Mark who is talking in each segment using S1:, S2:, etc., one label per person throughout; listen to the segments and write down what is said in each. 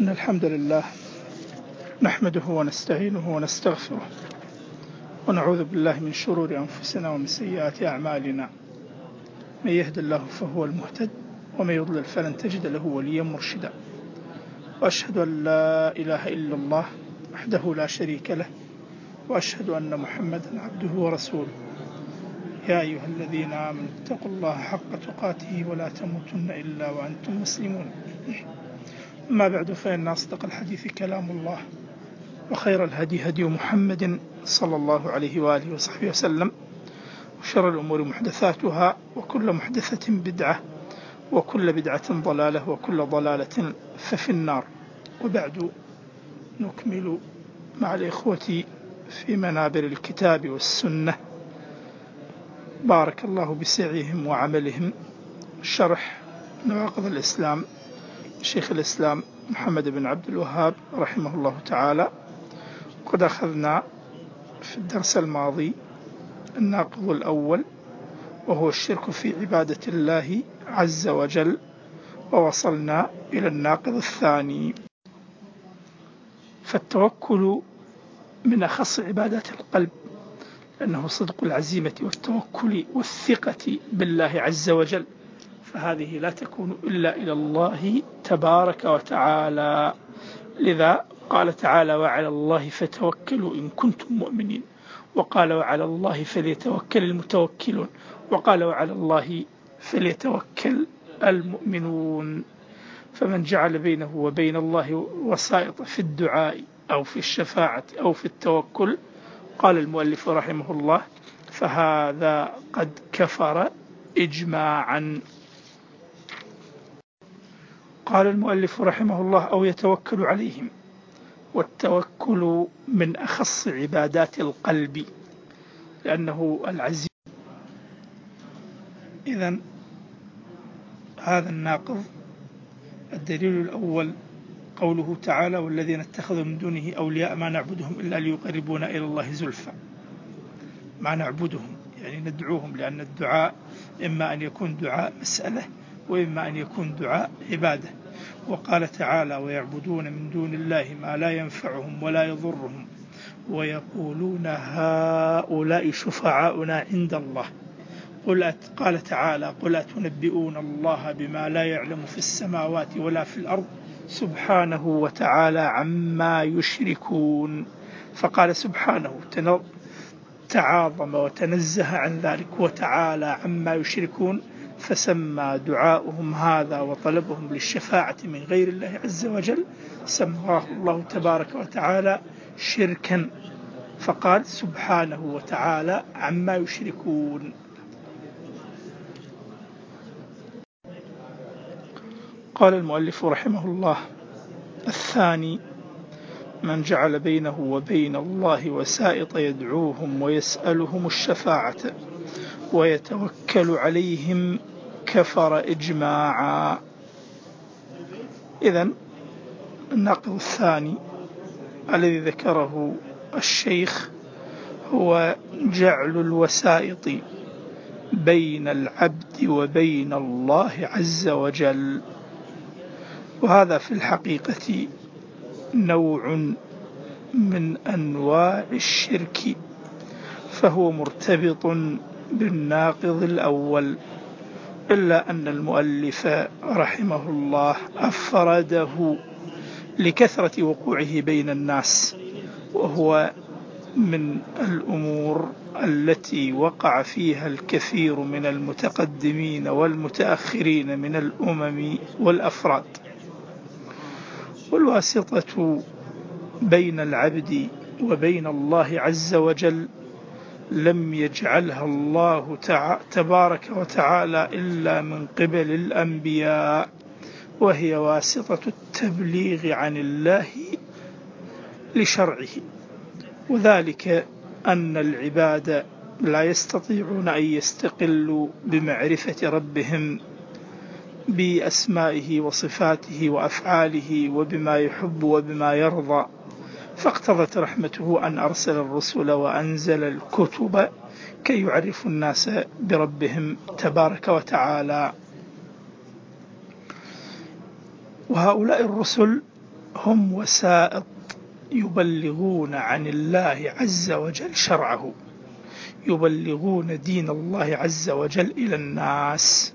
S1: إن الحمد لله نحمده ونستعينه ونستغفره ونعوذ بالله من شرور أنفسنا ومن سيئات أعمالنا. من يهد الله فهو المهتد ومن يضلل فلن تجد له وليا مرشدا. وأشهد أن لا إله إلا الله وحده لا شريك له وأشهد أن محمدا عبده ورسوله. يا أيها الذين آمنوا اتقوا الله حق تقاته ولا تموتن إلا وأنتم مسلمون. أما بعد فإن أصدق الحديث كلام الله وخير الهدي هدي محمد صلى الله عليه وآله وصحبه وسلم وشر الأمور محدثاتها وكل محدثة بدعة وكل بدعة ضلالة وكل ضلالة ففي النار وبعد نكمل مع الإخوة في منابر الكتاب والسنة بارك الله بسعيهم وعملهم شرح نواقض الإسلام شيخ الإسلام محمد بن عبد الوهاب رحمه الله تعالى. قد أخذنا في الدرس الماضي الناقض الأول وهو الشرك في عبادة الله عز وجل ووصلنا إلى الناقض الثاني. فالتوكل من أخص عبادات القلب لأنه صدق العزيمة والتوكل والثقة بالله عز وجل. فهذه لا تكون إلا إلى الله تبارك وتعالى. لذا قال تعالى وعلى الله فتوكلوا إن كنتم مؤمنين وقال وعلى الله فليتوكل المتوكلون وقال وعلى الله فليتوكل المؤمنون فمن جعل بينه وبين الله وسائط في الدعاء أو في الشفاعة أو في التوكل قال المؤلف رحمه الله فهذا قد كفر إجماعا قال المؤلف رحمه الله أو يتوكل عليهم. والتوكل من أخص عبادات القلب لأنه العزيز. إذا هذا الناقض الدليل الأول قوله تعالى والذين اتخذوا من دونه أولياء ما نعبدهم إلا ليقربونا إلى الله زلفى. ما نعبدهم يعني ندعوهم لأن الدعاء إما أن يكون دعاء مسألة وإما أن يكون دعاء عبادة. وقال تعالى ويعبدون من دون الله ما لا ينفعهم ولا يضرهم ويقولون هؤلاء شفعاؤنا عند الله. قل قال تعالى قل أتنبئون الله بما لا يعلم في السماوات ولا في الأرض سبحانه وتعالى عما يشركون. فقال سبحانه تعاظم وتنزه عن ذلك وتعالى عما يشركون. فسمى دعاؤهم هذا وطلبهم للشفاعة من غير الله عز وجل. سماه الله تبارك وتعالى شركا. فقال سبحانه وتعالى عما يشركون. قال المؤلف رحمه الله الثاني من جعل بينه وبين الله وسائط يدعوهم ويسألهم الشفاعة ويتوكل عليهم كفر إجماعا. إذا النقض الثاني الذي ذكره الشيخ هو جعل الوسائط بين العبد وبين الله عز وجل. وهذا في الحقيقة نوع من أنواع الشرك فهو مرتبط بالناقض الأول. إلا أن المؤلف رحمه الله أفرده لكثرة وقوعه بين الناس وهو من الأمور التي وقع فيها الكثير من المتقدمين والمتأخرين من الأمم والأفراد. والواسطة بين العبد وبين الله عز وجل لم يجعلها الله تبارك وتعالى إلا من قبل الأنبياء وهي واسطة التبليغ عن الله لشرعه. وذلك أن العباد لا يستطيعون أن يستقلوا بمعرفة ربهم بأسمائه وصفاته وأفعاله وبما يحب وبما يرضى. فاقتضت رحمته أن أرسل الرسل وأنزل الكتب كي يعرف الناس بربهم تبارك وتعالى. وهؤلاء الرسل هم وسائط يبلغون عن الله عز وجل شرعه يبلغون دين الله عز وجل إلى الناس.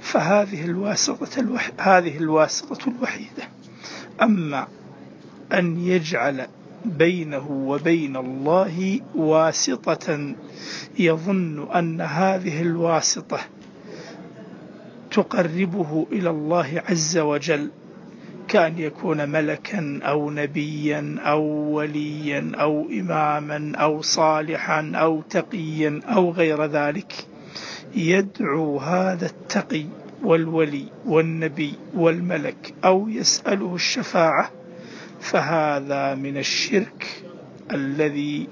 S1: فهذه الواسطة, الوح... هذه الواسطة الوحيدة. أما أن يجعل بينه وبين الله واسطة. يظن أن هذه الواسطة تقربه إلى الله عز وجل كأن يكون ملكا أو نبيا أو وليا أو إماما أو صالحا أو تقيا أو غير ذلك. يدعو هذا التقي والولي والنبي والملك أو يسأله الشفاعة فهذا من الشرك الذي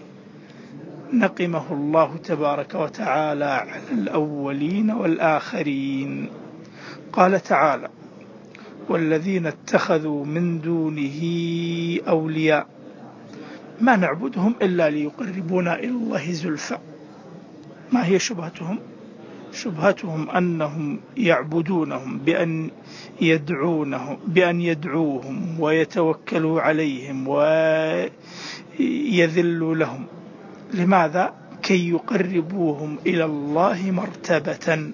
S1: نقمه الله تبارك وتعالى على الأولين والآخرين. قال تعالى والذين اتخذوا من دونه أولياء ما نعبدهم إلا ليقربونا إلى الله زلفى. ما هي شبهتهم؟ شبهتهم أنهم يعبدونهم بأن يدعونهم بأن يدعوهم ويتوكلوا عليهم ويذلوا لهم. لماذا؟ كي يقربوهم إلى الله مرتبة.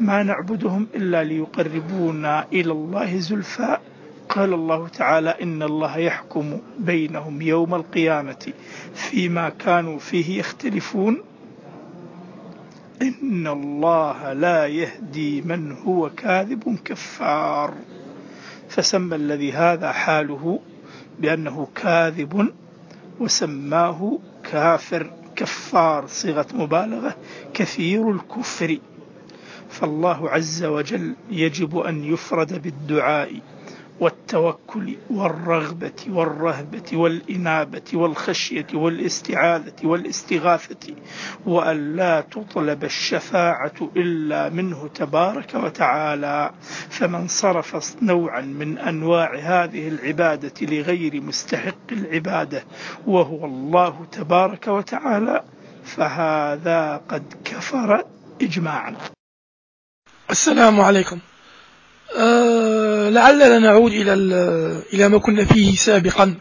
S1: ما نعبدهم إلا ليقربونا إلى الله زلفاء قال الله تعالى إن الله يحكم بينهم يوم القيامة فيما كانوا فيه يختلفون. إن الله لا يهدي من هو كاذب كفار. فسمى الذي هذا حاله بأنه كاذب وسماه كافر. كفار صيغة مبالغة كثير الكفر. فالله عز وجل يجب أن يفرد بالدعاء. والتوكل والرغبة والرهبة والإنابة والخشية والاستعاذة والاستغاثة وأن لا تطلب الشفاعة إلا منه تبارك وتعالى. فمن صرف نوعا من أنواع هذه العبادة لغير مستحق العبادة وهو الله تبارك وتعالى فهذا قد كفر إجماعا.
S2: السلام عليكم. أه لعلنا نعود إلى إلى ما كنا فيه سابقا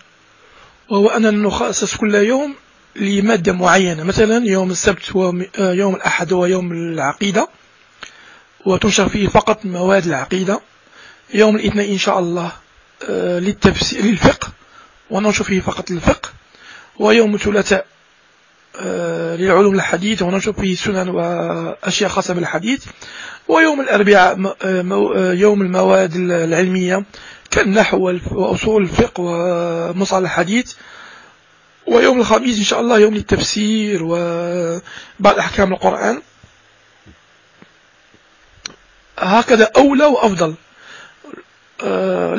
S2: وهو أننا نخصص كل يوم لمادة معينة مثلا يوم السبت ويوم الأحد هو يوم العقيدة وتنشر فيه فقط مواد العقيدة. يوم الاثنين إن شاء الله أه للتفسير للفقه وننشر فيه فقط الفقه. ويوم الثلاثاء أه للعلوم الحديث وننشر فيه سنن وأشياء خاصة بالحديث. ويوم الأربعاء يوم المواد العلمية كالنحو وأصول الفقه ومصطلح الحديث. ويوم الخميس إن شاء الله يوم التفسير وبعض أحكام القرآن. هكذا أولى وأفضل.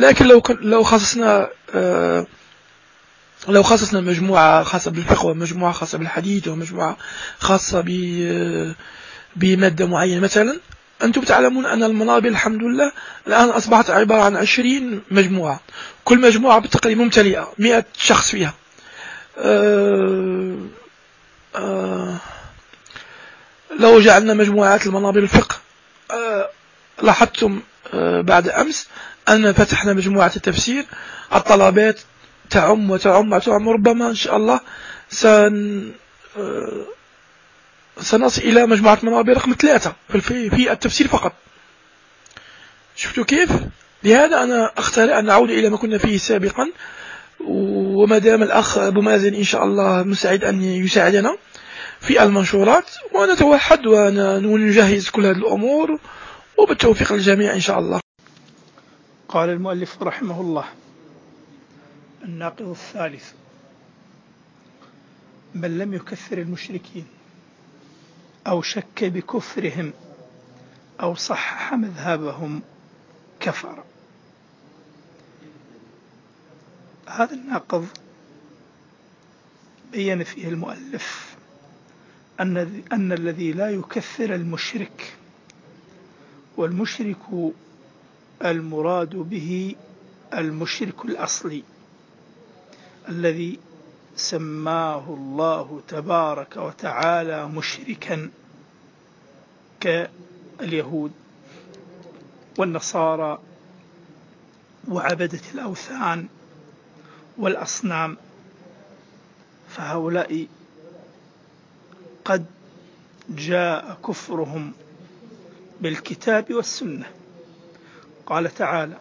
S2: لكن لو لو خصصنا لو خصصنا مجموعة خاصة بالفقه ومجموعة خاصة بالحديث ومجموعة خاصة بمادة معينة مثلا أنتم تعلمون أن المنابر الحمد لله الآن أصبحت عبارة عن عشرين مجموعة. كل مجموعة بالتقريب ممتلئة مئة شخص فيها. أه أه لو جعلنا مجموعات المنابر الفقه أه لاحظتم بعد أمس أن فتحنا مجموعة التفسير. الطلبات تعم وتعم وتعم ربما إن شاء الله سن سنصل إلى مجموعة منابر رقم ثلاثة في التفسير فقط. شفتوا كيف؟ لهذا أنا أختار أن نعود إلى ما كنا فيه سابقا. وما دام الأخ أبو مازن إن شاء الله مستعد أن يساعدنا في المنشورات ونتوحد ونجهز كل هذه الأمور وبالتوفيق للجميع إن شاء الله.
S1: قال المؤلف رحمه الله الناقض الثالث من لم يكثر المشركين أو شك بكفرهم أو صحح مذهبهم كفر. هذا الناقض بين فيه المؤلف أن, أن الذي لا يكثر المشرك والمشرك المراد به المشرك الأصلي الذي سماه الله تبارك وتعالى مشركا كاليهود والنصارى وعبدة الأوثان والأصنام فهؤلاء قد جاء كفرهم بالكتاب والسنة. قال تعالى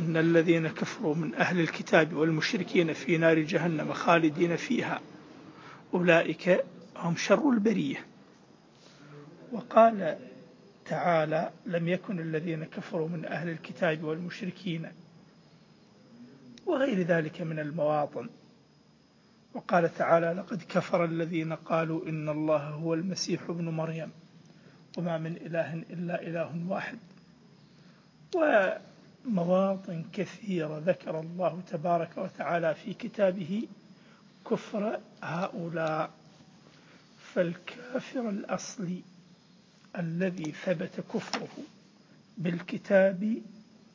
S1: إن الذين كفروا من أهل الكتاب والمشركين في نار جهنم خالدين فيها. أولئك هم شر البرية. وقال تعالى لم يكن الذين كفروا من أهل الكتاب والمشركين وغير ذلك من المواطن. وقال تعالى لقد كفر الذين قالوا إن الله هو المسيح ابن مريم وما من إله إلا إله واحد. ومواطن كثيرة ذكر الله تبارك وتعالى في كتابه كفر هؤلاء فالكافر الأصلي الذي ثبت كفره بالكتاب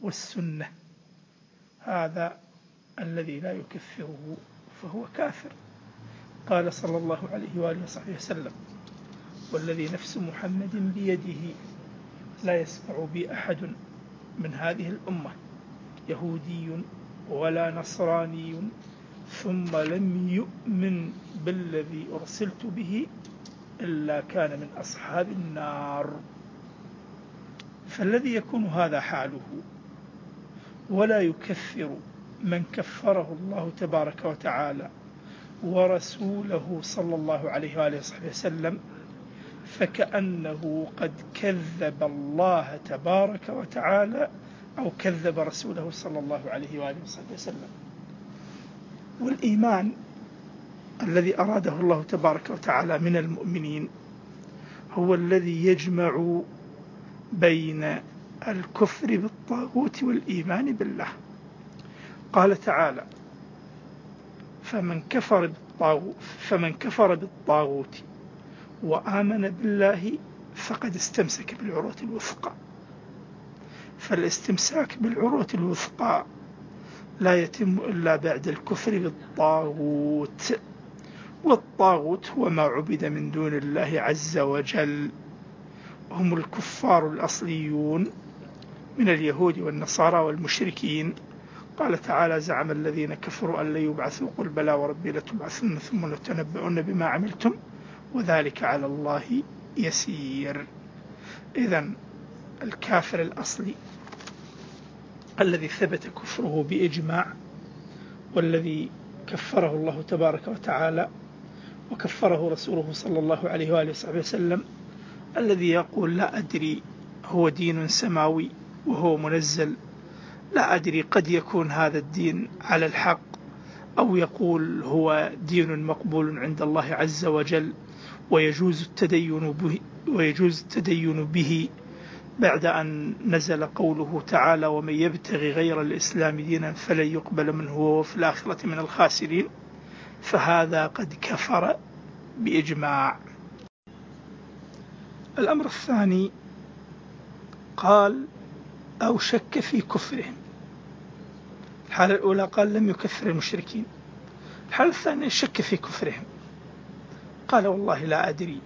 S1: والسنة هذا الذي لا يكفره فهو كافر. قال صلى الله عليه وآله وصحبه وسلم والذي نفس محمد بيده لا يسمع بي أحد. من هذه الأمة يهودي ولا نصراني ثم لم يؤمن بالذي أرسلت به إلا كان من أصحاب النار. فالذي يكون هذا حاله ولا يكفر من كفره الله تبارك وتعالى ورسوله صلى الله عليه وآله وصحبه وسلم فكأنه قد كذب الله تبارك وتعالى أو كذب رسوله صلى الله عليه وآله وصحبه وسلم. والإيمان الذي أراده الله تبارك وتعالى من المؤمنين هو الذي يجمع بين الكفر بالطاغوت والإيمان بالله. قال تعالى فمن كفر بالطاغوت فمن كفر بالطاغوت وآمن بالله فقد استمسك بالعروة الوثقى. فالاستمساك بالعروة الوثقى لا يتم إلا بعد الكفر بالطاغوت. والطاغوت هو ما عبد من دون الله عز وجل. هم الكفار الأصليون من اليهود والنصارى والمشركين. قال تعالى زعم الذين كفروا أن لا يبعثوا قل بلى وربي لتبعثن ثم لتنبؤن بما عملتم. وذلك على الله يسير. إذا الكافر الأصلي الذي ثبت كفره بإجماع والذي كفره الله تبارك وتعالى وكفره رسوله صلى الله عليه وآله وصحبه وسلم الذي يقول لا أدري هو دين سماوي وهو منزل لا أدري قد يكون هذا الدين على الحق أو يقول هو دين مقبول عند الله عز وجل. ويجوز التدين به, ويجوز التدين به بعد أن نزل قوله تعالى ومن يبتغي غير الإسلام دينا فلن يقبل منه وهو في الآخرة من الخاسرين فهذا قد كفر بإجماع. الأمر الثاني قال أو شك في كفرهم الحالة الأولى قال لم يكفر المشركين الحالة الثانية شك في كفرهم قال والله لا أدري.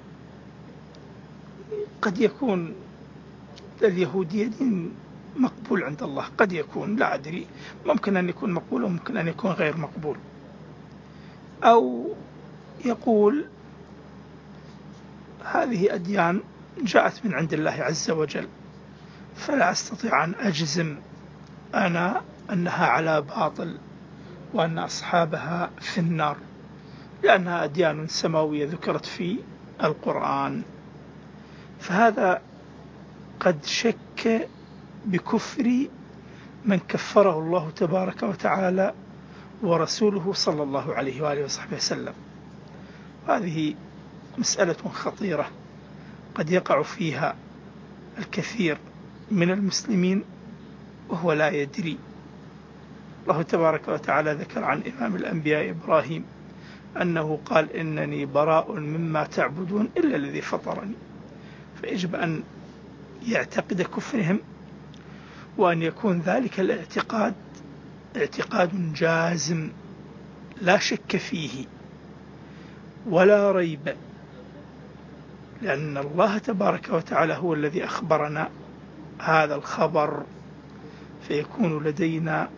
S1: قد يكون اليهودية دين مقبول عند الله. قد يكون لا أدري. ممكن أن يكون مقبول وممكن أن يكون غير مقبول. أو يقول هذه أديان جاءت من عند الله عز وجل فلا أستطيع أن أجزم أنا أنها على باطل وأن أصحابها في النار. لأنها أديان سماوية ذكرت في القرآن. فهذا قد شك بكفر من كفره الله تبارك وتعالى ورسوله صلى الله عليه وآله وصحبه وسلم. هذه مسألة خطيرة قد يقع فيها الكثير من المسلمين وهو لا يدري. الله تبارك وتعالى ذكر عن إمام الأنبياء إبراهيم أنه قال إنني براء مما تعبدون إلا الذي فطرني. فيجب أن يعتقد كفرهم وأن يكون ذلك الاعتقاد اعتقاد جازم لا شك فيه ولا ريب لأن الله تبارك وتعالى هو الذي أخبرنا هذا الخبر فيكون لدينا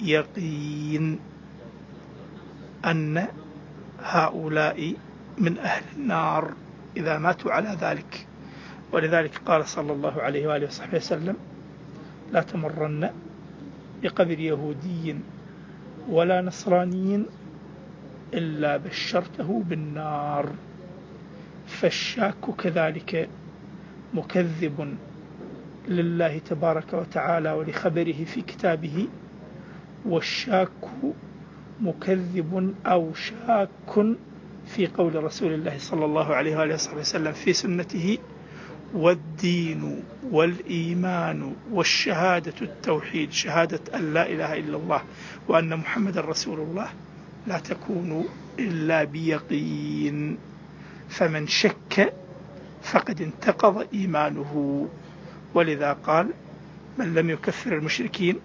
S1: يقين أن هؤلاء من أهل النار إذا ماتوا على ذلك. ولذلك قال صلى الله عليه وآله وصحبه وسلم لا تمرن بقبر يهودي ولا نصراني إلا بشرته بالنار. فالشاك كذلك مكذب لله تبارك وتعالى ولخبره في كتابه والشاك مكذب أو شاك في قول رسول الله صلى الله عليه وآله وسلم في سنته والدين والإيمان والشهادة التوحيد شهادة أن لا إله إلا الله وأن محمد رسول الله لا تكون إلا بيقين. فمن شك فقد انتقض إيمانه. ولذا قال من لم يكفر المشركين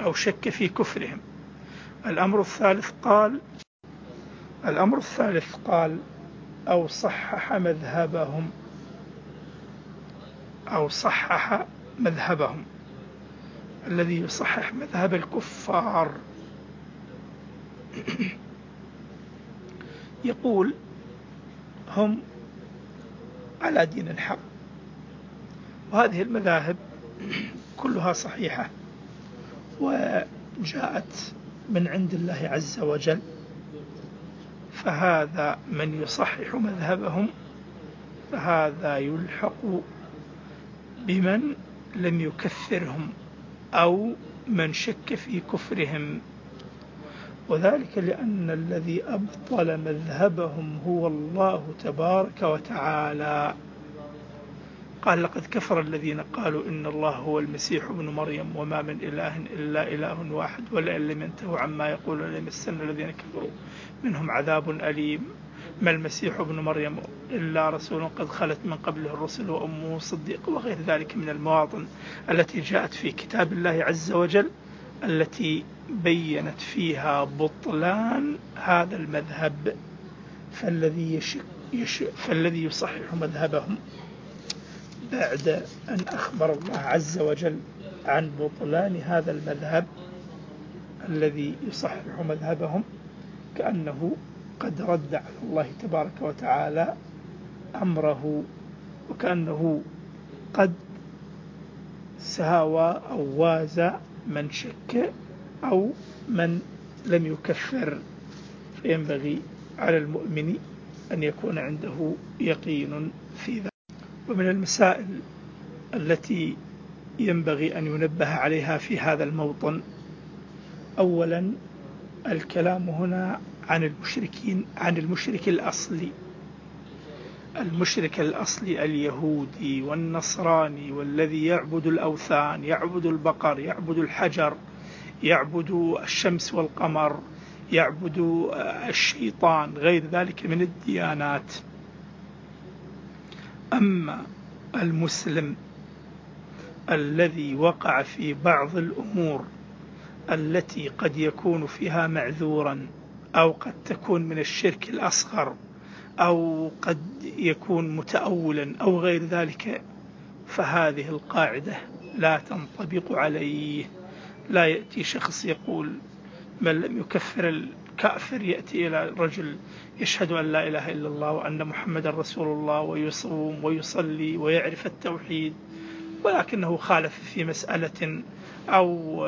S1: أو شك في كفرهم الأمر الثالث قال الأمر الثالث قال أو صحح مذهبهم أو صحح مذهبهم. الذي يصحح مذهب الكفار. يقول هم على دين الحق. وهذه المذاهب كلها صحيحة وجاءت من عند الله عز وجل فهذا من يصحح مذهبهم فهذا يلحق بمن لم يكفرهم أو من شك في كفرهم. وذلك لأن الذي أبطل مذهبهم هو الله تبارك وتعالى. قال لقد كفر الذين قالوا إن الله هو المسيح ابن مريم وما من إله إلا إله واحد ولئن لم ينتهوا عما يقولون ليمسن الذين كفروا. منهم عذاب أليم. ما المسيح ابن مريم إلا رسول قد خلت من قبله الرسل وأمه صديق وغير ذلك من المواطن التي جاءت في كتاب الله عز وجل التي بينت فيها بطلان هذا المذهب. فالذي يشك فالذي يصحح مذهبهم. بعد أن أخبر الله عز وجل عن بطلان هذا المذهب الذي يصحح مذهبهم كأنه قد رد على الله تبارك وتعالى أمره وكأنه قد ساوى أو وازى من شك أو من لم يكفر. فينبغي على المؤمن أن يكون عنده يقين في ذلك. ومن المسائل التي ينبغي أن ينبه عليها في هذا الموطن. أولا الكلام هنا عن المشركين عن المشرك الأصلي. المشرك الأصلي اليهودي والنصراني والذي يعبد الأوثان يعبد البقر يعبد الحجر يعبد الشمس والقمر يعبد الشيطان غير ذلك من الديانات. أما المسلم الذي وقع في بعض الأمور التي قد يكون فيها معذورا أو قد تكون من الشرك الأصغر أو قد يكون متأولا أو غير ذلك فهذه القاعدة لا تنطبق عليه. لا يأتي شخص يقول من لم يكفر الكافر يأتي إلى رجل يشهد أن لا إله إلا الله وأن محمد رسول الله ويصوم ويصلي ويعرف التوحيد ولكنه خالف في مسألة أو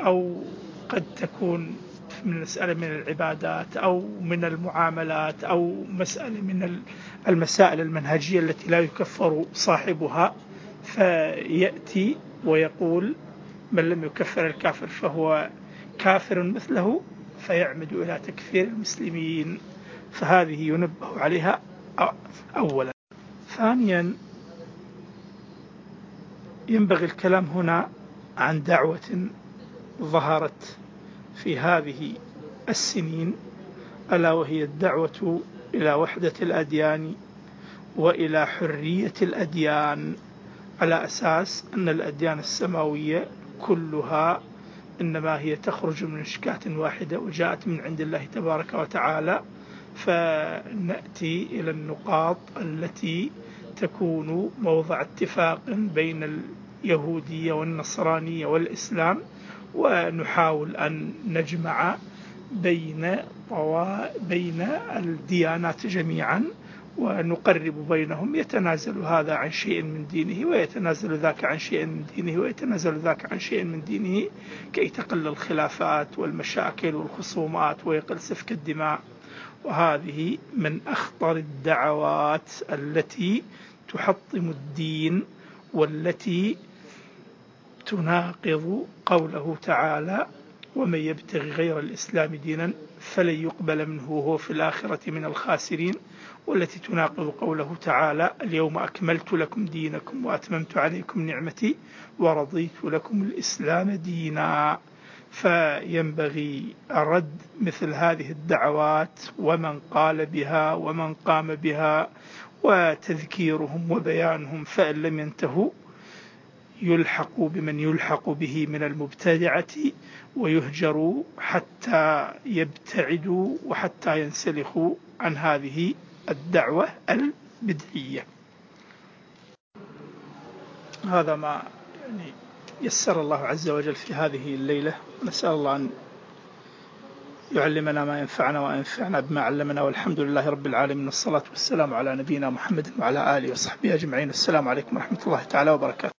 S1: أو قد تكون من مسألة من العبادات أو من المعاملات أو مسألة من المسائل المنهجية التي لا يكفر صاحبها فيأتي ويقول من لم يكفر الكافر فهو كافر مثله فيعمد إلى تكفير المسلمين فهذه ينبه عليها أولا. ثانيا ينبغي الكلام هنا عن دعوة ظهرت في هذه السنين ألا وهي الدعوة إلى وحدة الأديان وإلى حرية الأديان على أساس أن الأديان السماوية كلها إنما هي تخرج من شكاة واحدة وجاءت من عند الله تبارك وتعالى فنأتي إلى النقاط التي تكون موضع اتفاق بين اليهودية والنصرانية والإسلام ونحاول أن نجمع بين بين الديانات جميعا. ونقرب بينهم. يتنازل هذا عن شيء من دينه ويتنازل ذاك عن شيء من دينه ويتنازل ذاك عن شيء من دينه كي تقل الخلافات والمشاكل والخصومات ويقل سفك الدماء. وهذه من أخطر الدعوات التي تحطم الدين والتي تناقض قوله تعالى ومن يبتغي غير الإسلام دينا فلن يقبل منه وهو في الآخرة من الخاسرين والتي تناقض قوله تعالى اليوم أكملت لكم دينكم وأتممت عليكم نعمتي ورضيت لكم الإسلام دينا. فينبغي رد مثل هذه الدعوات ومن قال بها ومن قام بها وتذكيرهم وبيانهم فإن لم ينتهوا يلحق بمن يلحق به من المبتدعة ويهجروا حتى يبتعدوا وحتى ينسلخوا عن هذه الدعوة البدعية هذا ما يعني يسر الله عز وجل في هذه الليلة. نسأل الله أن يعلمنا ما ينفعنا وينفعنا بما علمنا. والحمد لله رب العالمين. الصلاة والسلام على نبينا محمد وعلى آله وصحبه أجمعين. السلام عليكم ورحمة الله تعالى وبركاته.